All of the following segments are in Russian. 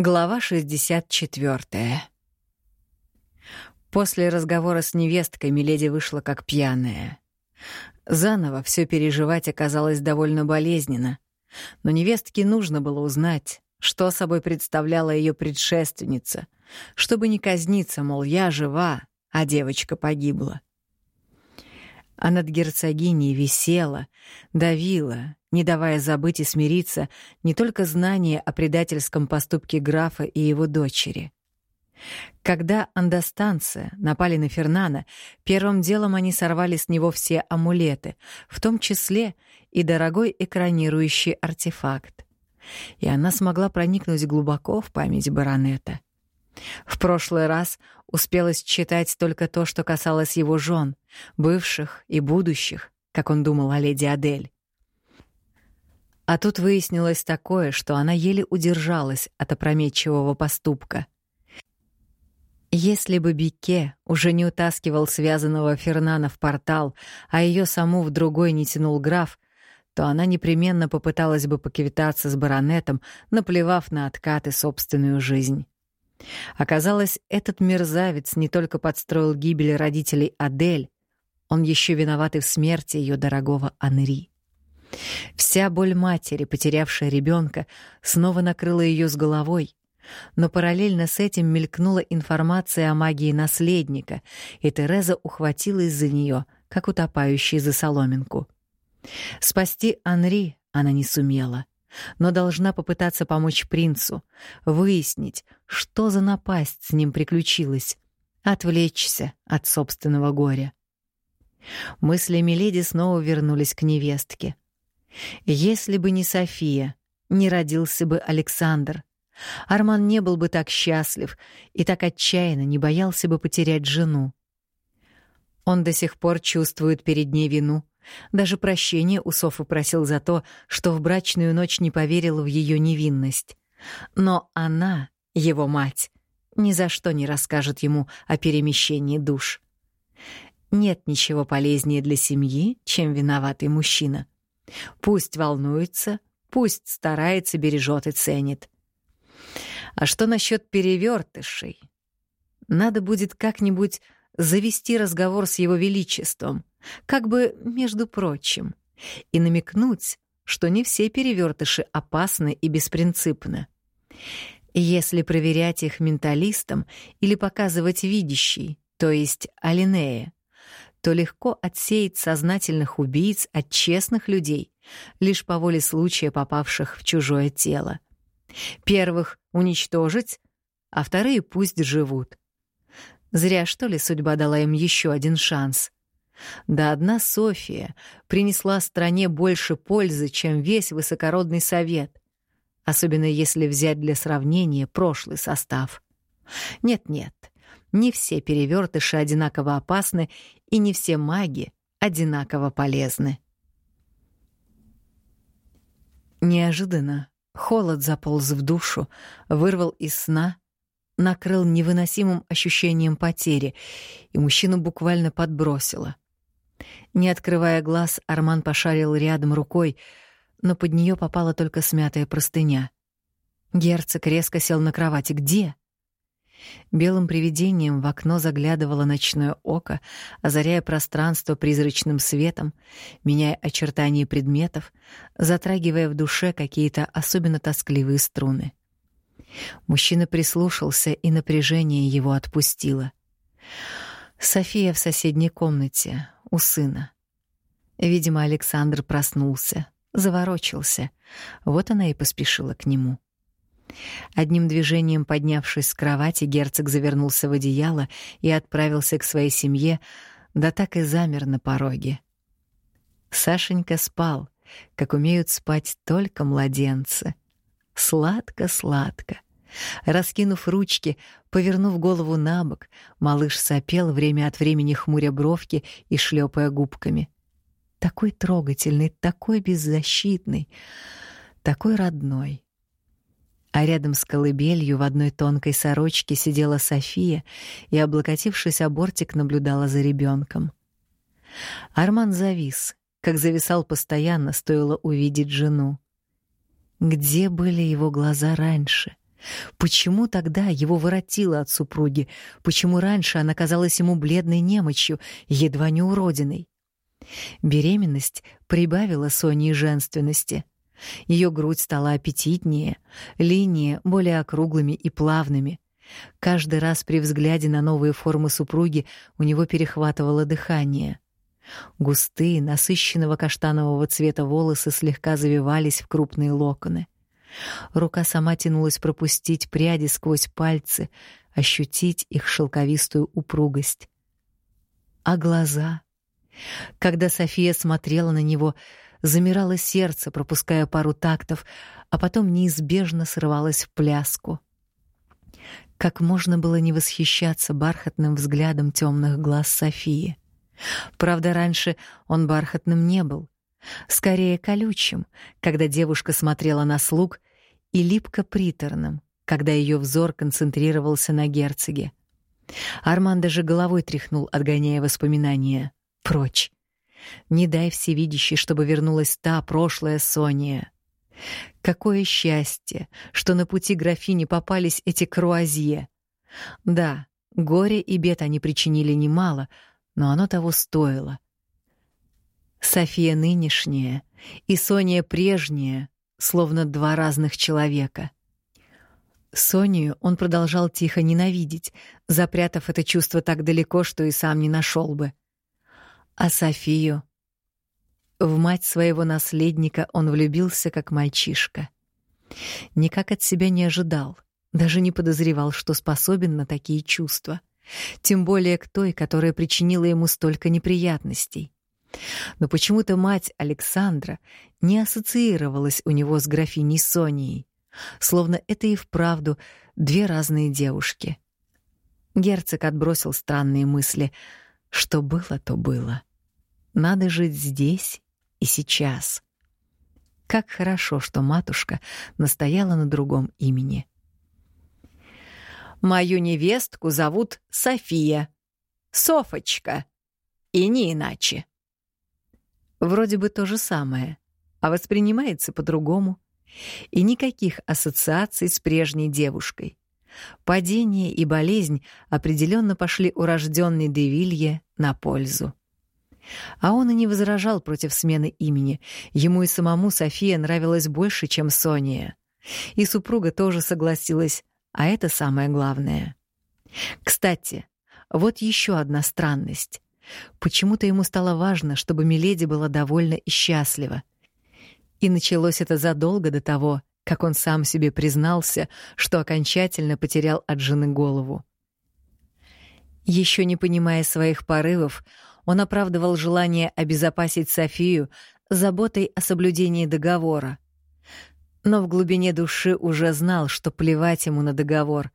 Глава 64. После разговора с невесткой Миледи вышла как пьяная. Заново все переживать оказалось довольно болезненно, но невестке нужно было узнать, что собой представляла ее предшественница, чтобы не казниться, мол, я жива, а девочка погибла. А над герцогиней висела, давила, не давая забыть и смириться не только знание о предательском поступке графа и его дочери. Когда андостанцы напали на Фернана, первым делом они сорвали с него все амулеты, в том числе и дорогой экранирующий артефакт. И она смогла проникнуть глубоко в память баронета. В прошлый раз успела считать только то, что касалось его жен, бывших и будущих, как он думал о леди Адель. А тут выяснилось такое, что она еле удержалась от опрометчивого поступка. Если бы Бике уже не утаскивал связанного Фернана в портал, а ее саму в другой не тянул граф, то она непременно попыталась бы поквитаться с баронетом, наплевав на откаты собственную жизнь. Оказалось, этот мерзавец не только подстроил гибель родителей Адель, он еще виноват и в смерти ее дорогого Анри. Вся боль матери, потерявшей ребенка, снова накрыла ее с головой, но параллельно с этим мелькнула информация о магии наследника, и Тереза ухватилась за нее, как утопающий за соломинку. Спасти Анри она не сумела, но должна попытаться помочь принцу, выяснить, что за напасть с ним приключилась, отвлечься от собственного горя. Мысли Миледи снова вернулись к невестке — если бы не София, не родился бы Александр. Арман не был бы так счастлив и так отчаянно не боялся бы потерять жену. Он до сих пор чувствует перед ней вину. Даже прощения у Софы просил за то, что в брачную ночь не поверил в ее невинность. Но она, его мать, ни за что не расскажет ему о перемещении душ. Нет ничего полезнее для семьи, чем виноватый мужчина. Пусть волнуется, пусть старается, бережет и ценит. А что насчет перевертышей? Надо будет как-нибудь завести разговор с его величеством, как бы между прочим, и намекнуть, что не все перевертыши опасны и беспринципны. Если проверять их менталистам или показывать видящий, то есть Алинея, то легко отсеять сознательных убийц от честных людей, лишь по воле случая попавших в чужое тело. Первых уничтожить, а вторые пусть живут. Зря, что ли, судьба дала им еще один шанс. Да одна София принесла стране больше пользы, чем весь высокородный совет, особенно если взять для сравнения прошлый состав. Нет-нет, не все перевертыши одинаково опасны, и не все маги одинаково полезны. Неожиданно холод заполз в душу, вырвал из сна, накрыл невыносимым ощущением потери, и мужчину буквально подбросило. Не открывая глаз, Арман пошарил рядом рукой, но под нее попала только смятая простыня. Герцог резко сел на кровати. «Где?» Белым привидением в окно заглядывало ночное око, озаряя пространство призрачным светом, меняя очертания предметов, затрагивая в душе какие-то особенно тоскливые струны. Мужчина прислушался, и напряжение его отпустило. София в соседней комнате, у сына. Видимо, Александр проснулся, заворочился. Вот она и поспешила к нему. Одним движением поднявшись с кровати, герцог завернулся в одеяло и отправился к своей семье, да так и замер на пороге. Сашенька спал, как умеют спать только младенцы. Сладко-сладко. Раскинув ручки, повернув голову на бок, малыш сопел время от времени хмуря бровки и шлепая губками. Такой трогательный, такой беззащитный, такой родной. А рядом с колыбелью в одной тонкой сорочке сидела София и, облокотившись о бортик, наблюдала за ребенком. Арман завис, как зависал постоянно, стоило увидеть жену. Где были его глаза раньше? Почему тогда его воротило от супруги? Почему раньше она казалась ему бледной немочью, едва не уродиной? Беременность прибавила Соне женственности. Ее грудь стала аппетитнее, линии более округлыми и плавными. Каждый раз при взгляде на новые формы супруги у него перехватывало дыхание. Густые, насыщенного каштанового цвета волосы слегка завивались в крупные локоны. Рука сама тянулась пропустить пряди сквозь пальцы, ощутить их шелковистую упругость. А глаза? Когда София смотрела на него, замирало сердце, пропуская пару тактов, а потом неизбежно срывалось в пляску. Как можно было не восхищаться бархатным взглядом темных глаз Софии? Правда, раньше он бархатным не был, скорее колючим, когда девушка смотрела на слуг, и липко приторным, когда ее взор концентрировался на герцоге. Арман даже головой тряхнул, отгоняя воспоминания. Прочь. Не дай всевидящей, чтобы вернулась та прошлая Сония. Какое счастье, что на пути графини попались эти круазье. Да, горе и бед они причинили немало, но оно того стоило. София нынешняя и Сония прежняя, словно два разных человека. Сонию он продолжал тихо ненавидеть, запрятав это чувство так далеко, что и сам не нашел бы. А Софию... В мать своего наследника он влюбился как мальчишка. Никак от себя не ожидал, даже не подозревал, что способен на такие чувства. Тем более к той, которая причинила ему столько неприятностей. Но почему-то мать Александра не ассоциировалась у него с графиней Сонией, словно это и вправду две разные девушки. Герцог отбросил странные мысли. Что было, то было. Надо жить здесь и сейчас. Как хорошо, что матушка настояла на другом имени. «Мою невестку зовут София. Софочка. И не иначе». Вроде бы то же самое, а воспринимается по-другому. И никаких ассоциаций с прежней девушкой. Падение и болезнь определенно пошли урожденной Девилье на пользу. А он и не возражал против смены имени. Ему и самому София нравилась больше, чем Сония. И супруга тоже согласилась, а это самое главное. Кстати, вот еще одна странность. Почему-то ему стало важно, чтобы Миледи была довольна и счастлива. И началось это задолго до того, как он сам себе признался, что окончательно потерял от жены голову. Еще не понимая своих порывов, он оправдывал желание обезопасить Софию заботой о соблюдении договора. Но в глубине души уже знал, что плевать ему на договор.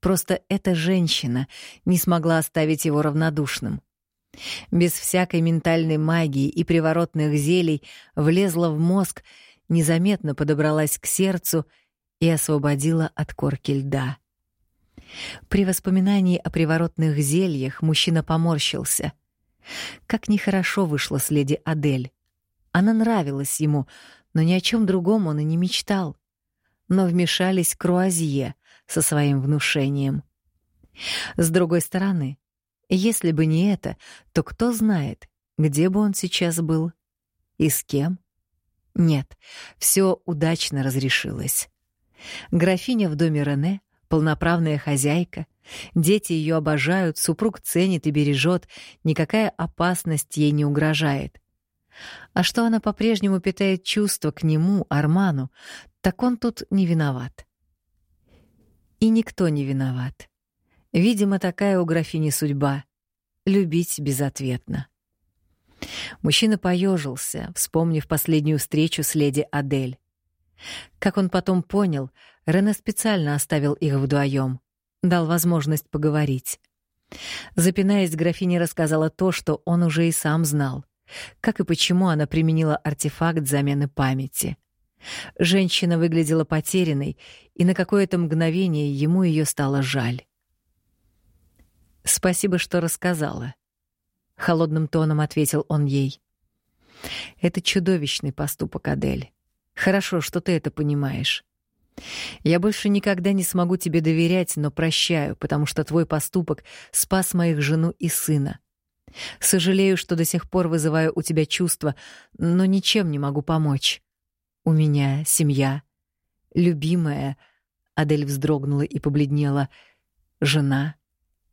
Просто эта женщина не смогла оставить его равнодушным. Без всякой ментальной магии и приворотных зелий влезла в мозг, незаметно подобралась к сердцу и освободила от корки льда. При воспоминании о приворотных зельях мужчина поморщился. Как нехорошо вышло с леди Адель. Она нравилась ему, но ни о чем другом он и не мечтал. Но вмешались Круазье со своим внушением. С другой стороны, если бы не это, то кто знает, где бы он сейчас был и с кем? Нет, все удачно разрешилось. Графиня в доме Рене, полноправная хозяйка, Дети ее обожают, супруг ценит и бережет, никакая опасность ей не угрожает. А что она по-прежнему питает чувства к нему, Арману, так он тут не виноват. И никто не виноват. Видимо, такая у графини судьба — любить безответно. Мужчина поежился, вспомнив последнюю встречу с леди Адель. Как он потом понял, Рене специально оставил их вдвоем дал возможность поговорить. Запинаясь, графиня рассказала то, что он уже и сам знал. Как и почему она применила артефакт замены памяти. Женщина выглядела потерянной, и на какое-то мгновение ему ее стало жаль. «Спасибо, что рассказала», — холодным тоном ответил он ей. «Это чудовищный поступок, Адель. Хорошо, что ты это понимаешь. Я больше никогда не смогу тебе доверять, но прощаю, потому что твой поступок спас моих жену и сына. Сожалею, что до сих пор вызываю у тебя чувства, но ничем не могу помочь. У меня семья, любимая, Адель вздрогнула и побледнела, жена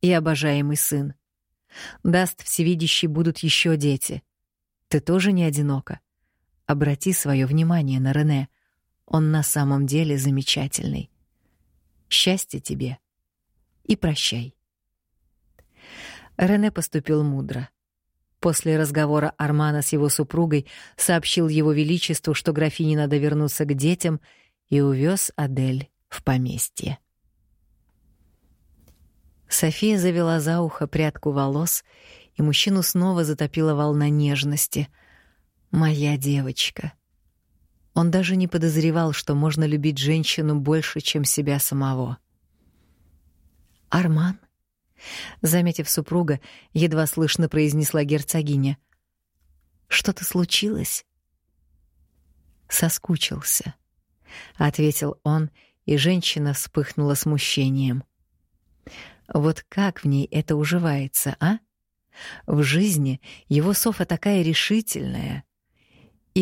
и обожаемый сын. Даст всевидящий будут еще дети. Ты тоже не одинока. Обрати свое внимание на Рене. Он на самом деле замечательный. Счастья тебе и прощай. Рене поступил мудро. После разговора Армана с его супругой сообщил его величеству, что графине надо вернуться к детям, и увез Адель в поместье. София завела за ухо прядку волос, и мужчину снова затопила волна нежности. «Моя девочка». Он даже не подозревал, что можно любить женщину больше, чем себя самого. «Арман?» Заметив супруга, едва слышно произнесла герцогиня. «Что-то случилось?» «Соскучился», — ответил он, и женщина вспыхнула смущением. Вот как в ней это уживается, а? В жизни его Софа такая решительная,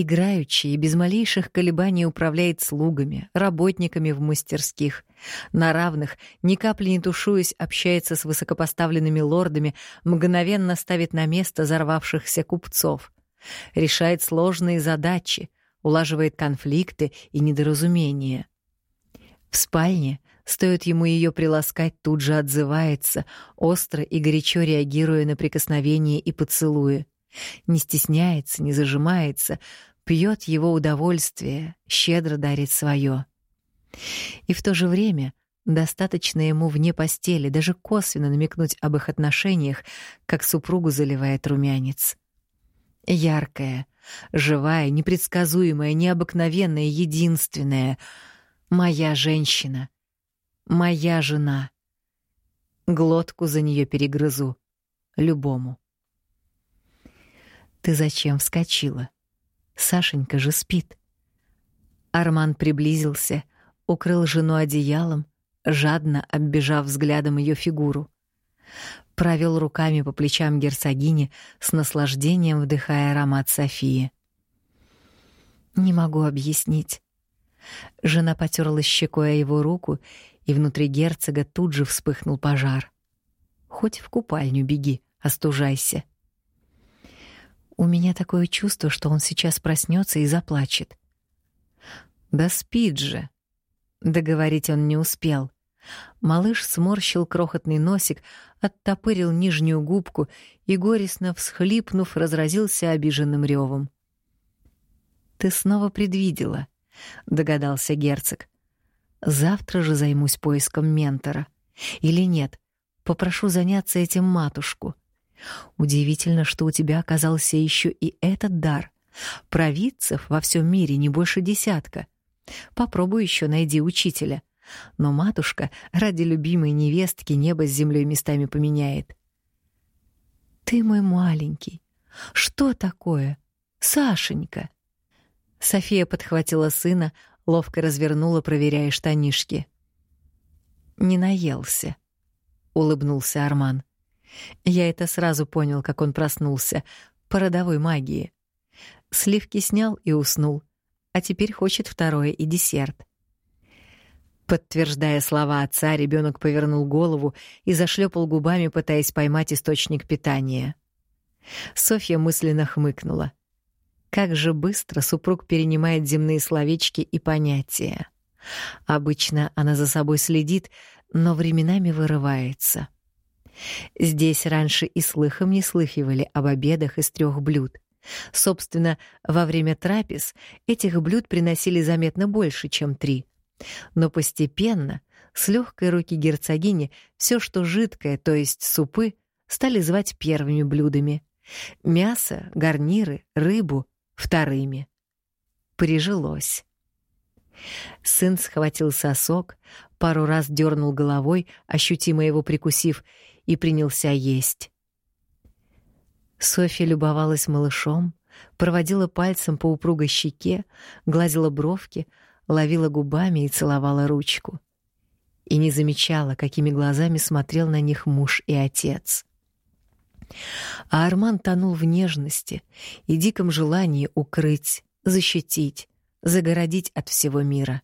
играючи и без малейших колебаний управляет слугами, работниками в мастерских, на равных, ни капли не тушуясь, общается с высокопоставленными лордами, мгновенно ставит на место взорвавшихся купцов, решает сложные задачи, улаживает конфликты и недоразумения. В спальне Стоит ему ее приласкать, тут же отзывается, остро и горячо реагируя на прикосновения и поцелуи. Не стесняется, не зажимается, пьет его удовольствие, щедро дарит свое. И в то же время достаточно ему вне постели даже косвенно намекнуть об их отношениях, как супругу заливает румянец. Яркая, живая, непредсказуемая, необыкновенная, единственная — моя женщина — Моя жена. Глотку за нее перегрызу. Любому. Ты зачем вскочила? Сашенька же спит. Арман приблизился, укрыл жену одеялом, жадно оббежав взглядом ее фигуру. Провел руками по плечам герцогини, с наслаждением вдыхая аромат Софии. Не могу объяснить. Жена потерла щекой его руку и внутри герцога тут же вспыхнул пожар. Хоть в купальню беги, остужайся. У меня такое чувство, что он сейчас проснется и заплачет. Да спит же. Договорить он не успел. Малыш сморщил крохотный носик, оттопырил нижнюю губку и горестно всхлипнув, разразился обиженным ревом. Ты снова предвидела, догадался герцог. Завтра же займусь поиском ментора. Или нет, попрошу заняться этим матушку. Удивительно, что у тебя оказался еще и этот дар. Провидцев во всем мире не больше десятка. Попробуй еще найди учителя. Но матушка ради любимой невестки небо с землей местами поменяет. Ты мой маленький. Что такое? Сашенька. София подхватила сына, ловко развернула, проверяя штанишки. Не наелся, улыбнулся Арман. Я это сразу понял, как он проснулся по родовой магии. Сливки снял и уснул, а теперь хочет второе и десерт. Подтверждая слова отца, ребенок повернул голову и зашлепал губами, пытаясь поймать источник питания. Софья мысленно хмыкнула. Как же быстро супруг перенимает земные словечки и понятия. Обычно она за собой следит, но временами вырывается. Здесь раньше и слыхом не слыхивали об обедах из трех блюд. Собственно, во время трапез этих блюд приносили заметно больше, чем три. Но постепенно, с легкой руки герцогини, все, что жидкое, то есть супы, стали звать первыми блюдами. Мясо, гарниры, рыбу вторыми. Прижилось. Сын схватил сосок, пару раз дернул головой, ощутимо его прикусив, и принялся есть. Софья любовалась малышом, проводила пальцем по упругой щеке, гладила бровки, ловила губами и целовала ручку. И не замечала, какими глазами смотрел на них муж и отец. А Арман тонул в нежности и диком желании укрыть, защитить, загородить от всего мира.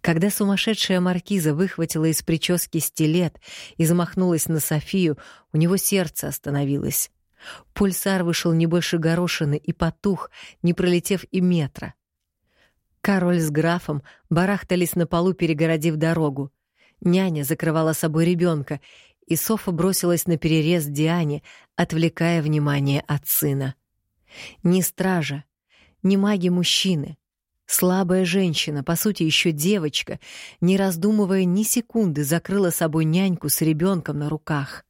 Когда сумасшедшая маркиза выхватила из прически стилет и замахнулась на Софию, у него сердце остановилось. Пульсар вышел не больше горошины и потух, не пролетев и метра. Король с графом барахтались на полу, перегородив дорогу. Няня закрывала собой ребенка, и Софа бросилась на перерез Диане, отвлекая внимание от сына. Ни стража, ни маги-мужчины. Слабая женщина, по сути еще девочка, не раздумывая ни секунды, закрыла собой няньку с ребенком на руках.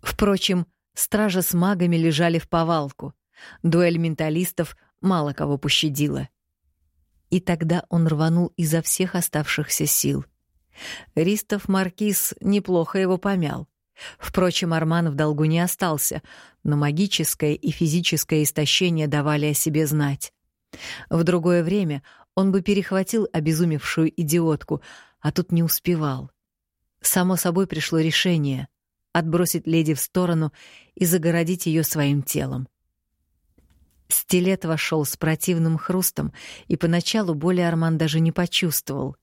Впрочем, стража с магами лежали в повалку. Дуэль менталистов мало кого пощадила. И тогда он рванул изо всех оставшихся сил. Ристов Маркиз неплохо его помял. Впрочем, Арман в долгу не остался, но магическое и физическое истощение давали о себе знать. В другое время он бы перехватил обезумевшую идиотку, а тут не успевал. Само собой пришло решение — отбросить леди в сторону и загородить ее своим телом. Стилет вошел с противным хрустом, и поначалу боли Арман даже не почувствовал.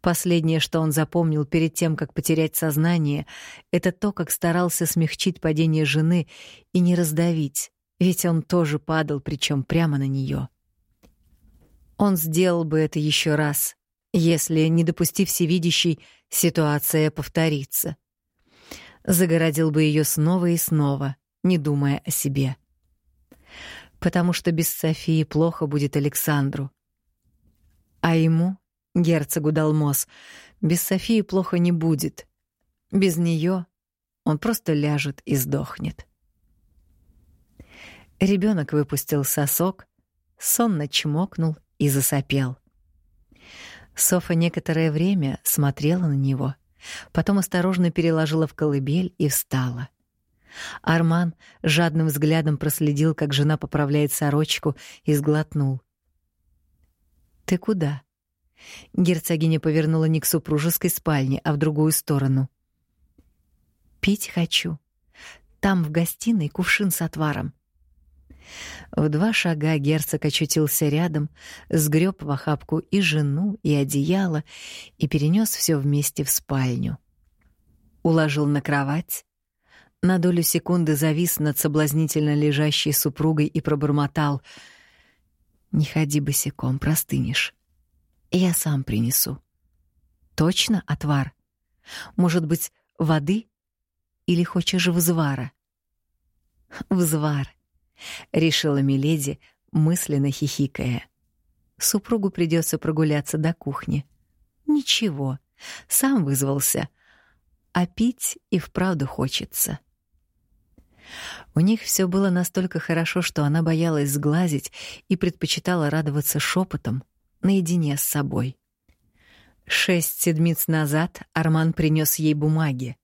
Последнее, что он запомнил перед тем, как потерять сознание, это то, как старался смягчить падение жены и не раздавить, ведь он тоже падал, причем прямо на нее. Он сделал бы это еще раз, если, не допустив всевидящий, ситуация повторится. Загородил бы ее снова и снова, не думая о себе. Потому что без Софии плохо будет Александру. А ему герцогу Далмос. Без Софии плохо не будет. Без нее он просто ляжет и сдохнет. Ребенок выпустил сосок, сонно чмокнул и засопел. Софа некоторое время смотрела на него, потом осторожно переложила в колыбель и встала. Арман жадным взглядом проследил, как жена поправляет сорочку, и сглотнул. «Ты куда?» Герцогиня повернула не к супружеской спальне, а в другую сторону. «Пить хочу. Там в гостиной кувшин с отваром». В два шага герцог очутился рядом, сгреб в охапку и жену, и одеяло, и перенес все вместе в спальню. Уложил на кровать, на долю секунды завис над соблазнительно лежащей супругой и пробормотал «Не ходи босиком, простынешь». Я сам принесу. Точно отвар? Может быть, воды? Или хочешь взвара? Взвар, решила Миледи, мысленно хихикая. Супругу придется прогуляться до кухни. Ничего, сам вызвался. А пить и вправду хочется. У них все было настолько хорошо, что она боялась сглазить и предпочитала радоваться шепотом, наедине с собой. Шесть седмиц назад Арман принес ей бумаги.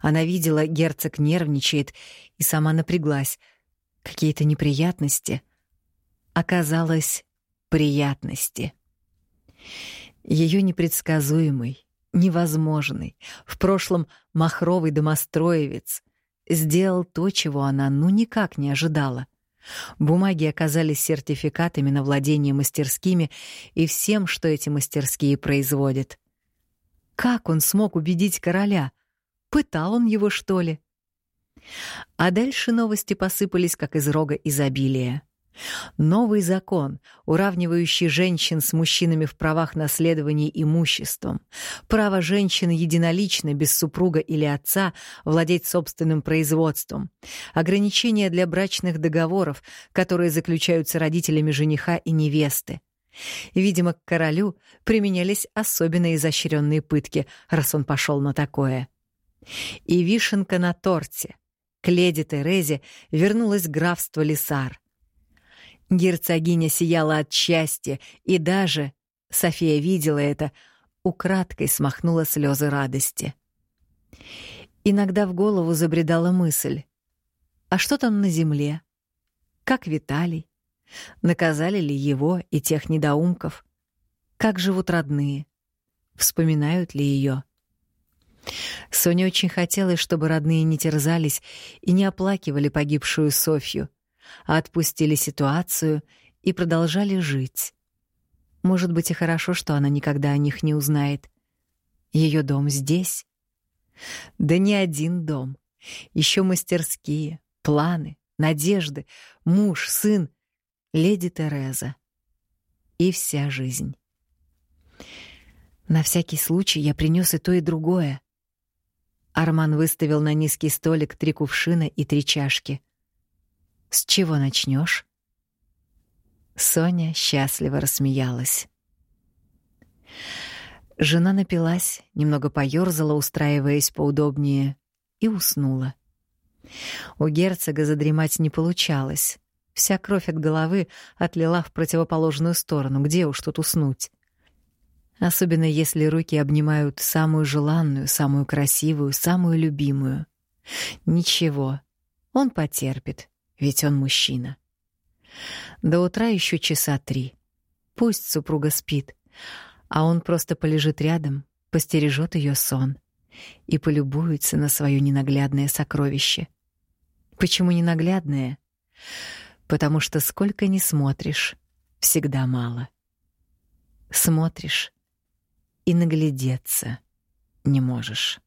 Она видела, герцог нервничает, и сама напряглась. Какие-то неприятности. Оказалось, приятности. Ее непредсказуемый, невозможный, в прошлом махровый домостроевец сделал то, чего она ну никак не ожидала — Бумаги оказались сертификатами на владение мастерскими и всем, что эти мастерские производят. Как он смог убедить короля? Пытал он его, что ли? А дальше новости посыпались, как из рога изобилия. Новый закон, уравнивающий женщин с мужчинами в правах наследования имуществом, право женщины единолично, без супруга или отца, владеть собственным производством, ограничения для брачных договоров, которые заключаются родителями жениха и невесты. Видимо, к королю применялись особенно изощренные пытки, раз он пошел на такое. И вишенка на торте. К леди Терезе вернулось графство Лисар — Герцогиня сияла от счастья и даже, София видела это, украдкой смахнула слезы радости. Иногда в голову забредала мысль. А что там на земле? Как Виталий? Наказали ли его и тех недоумков? Как живут родные? Вспоминают ли ее? Соне очень хотелось, чтобы родные не терзались и не оплакивали погибшую Софью, а отпустили ситуацию и продолжали жить. Может быть, и хорошо, что она никогда о них не узнает. Ее дом здесь. Да не один дом. Еще мастерские, планы, надежды, муж, сын, леди Тереза. И вся жизнь. На всякий случай я принес и то, и другое. Арман выставил на низкий столик три кувшина и три чашки. С чего начнешь? Соня счастливо рассмеялась. Жена напилась, немного поёрзала, устраиваясь поудобнее, и уснула. У герцога задремать не получалось. Вся кровь от головы отлила в противоположную сторону. Где уж тут уснуть? Особенно если руки обнимают самую желанную, самую красивую, самую любимую. Ничего, он потерпит, ведь он мужчина. До утра еще часа три. Пусть супруга спит, а он просто полежит рядом, постережет ее сон и полюбуется на свое ненаглядное сокровище. Почему ненаглядное? Потому что сколько ни смотришь, всегда мало. Смотришь и наглядеться не можешь.